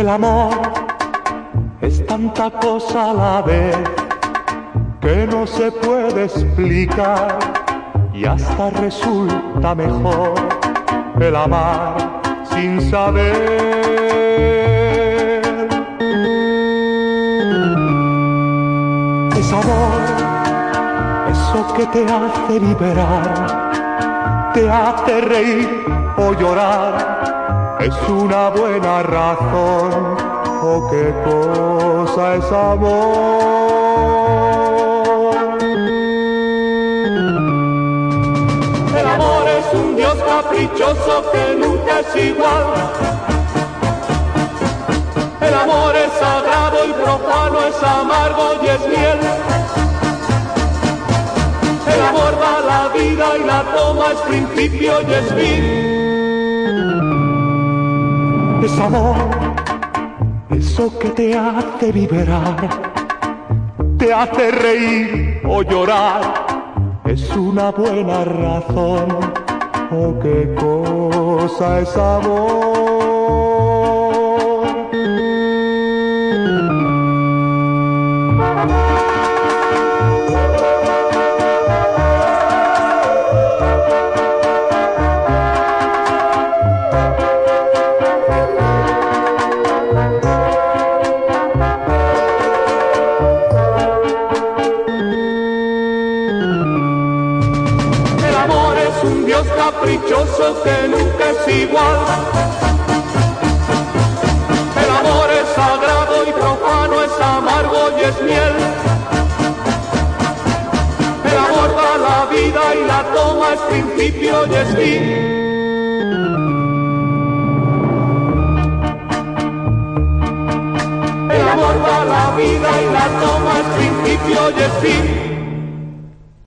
amor es tanta cosa a la vez que no se puede explicar y hasta resulta mejor el amar sin saber. Es amor, eso que te hace liberar, te hace reír o llorar, es una buena razón, o qué cosa es amor. El amor es un Dios caprichoso que nunca es igual. El amor es sagrado y profano, es amargo y es miel. El amor da la vida y la toma, es principio y es fin. Es amor, eso que te hace vibrar, te hace reír o llorar es una buena razón. Oh, qué cosa es amor. Un Dios caprichoso que nunca es igual. El amor es sagrado y profano, es amargo y es miel. El amor da la vida y la toma, es principio y es fin. El amor da la vida y la toma, es principio y es fin.